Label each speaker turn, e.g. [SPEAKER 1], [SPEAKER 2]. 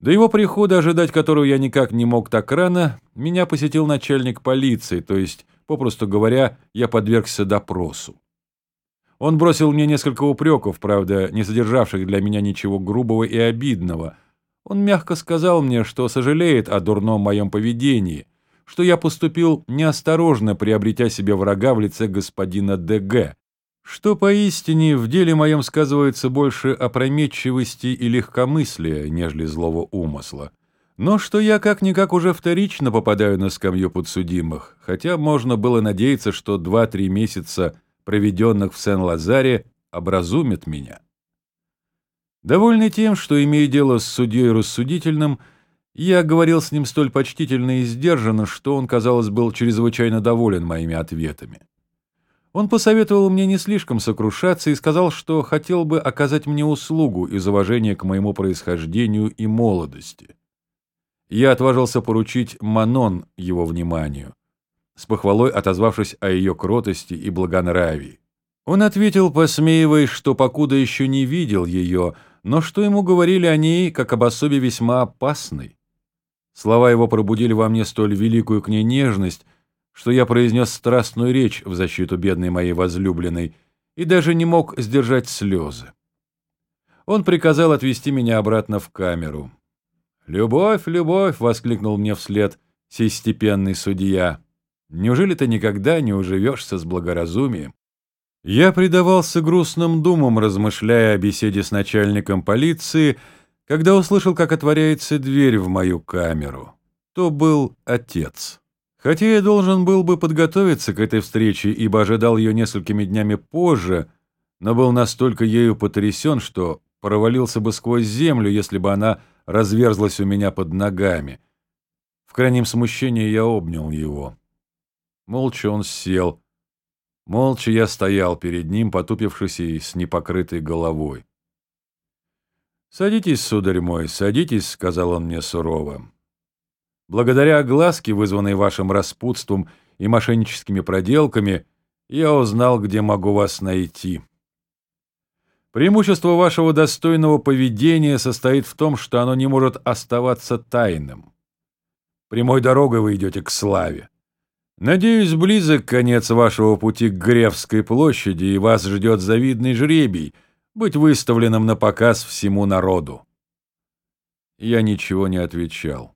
[SPEAKER 1] До его прихода, ожидать которого я никак не мог так рано, меня посетил начальник полиции, то есть, попросту говоря, я подвергся допросу. Он бросил мне несколько упреков, правда, не содержавших для меня ничего грубого и обидного. Он мягко сказал мне, что сожалеет о дурном моем поведении, что я поступил неосторожно, приобретя себе врага в лице господина ДГ, что поистине в деле моем сказывается больше опрометчивости и легкомыслия, нежели злого умысла. Но что я как-никак уже вторично попадаю на скамью подсудимых, хотя можно было надеяться, что два-три месяца, проведенных в Сен-Лазаре, образумят меня. Довольный тем, что имею дело с судьей рассудительным, я говорил с ним столь почтительно и сдержанно, что он, казалось, был чрезвычайно доволен моими ответами. Он посоветовал мне не слишком сокрушаться и сказал, что хотел бы оказать мне услугу из уважения к моему происхождению и молодости. Я отважился поручить Манон его вниманию, с похвалой отозвавшись о ее кротости и благонравии. Он ответил, посмеиваясь, что покуда еще не видел ее, но что ему говорили о ней, как об особе весьма опасной. Слова его пробудили во мне столь великую к ней нежность, что я произнес страстную речь в защиту бедной моей возлюбленной и даже не мог сдержать слезы. Он приказал отвезти меня обратно в камеру. «Любовь, любовь!» — воскликнул мне вслед сей степенный судья. «Неужели ты никогда не уживешься с благоразумием?» Я предавался грустным думам, размышляя о беседе с начальником полиции, когда услышал, как отворяется дверь в мою камеру. То был отец. Хотя я должен был бы подготовиться к этой встрече, ибо ожидал ее несколькими днями позже, но был настолько ею потрясен, что провалился бы сквозь землю, если бы она разверзлась у меня под ногами. В крайнем смущении я обнял его. Молча он сел. Молча я стоял перед ним, потупившись и с непокрытой головой. «Садитесь, сударь мой, садитесь», — сказал он мне сурово. Благодаря огласке, вызванной вашим распутством и мошенническими проделками, я узнал, где могу вас найти. Преимущество вашего достойного поведения состоит в том, что оно не может оставаться тайным. Прямой дорогой вы идете к славе. Надеюсь, близок конец вашего пути к Гревской площади, и вас ждет завидный жребий быть выставленным на показ всему народу. Я ничего не отвечал.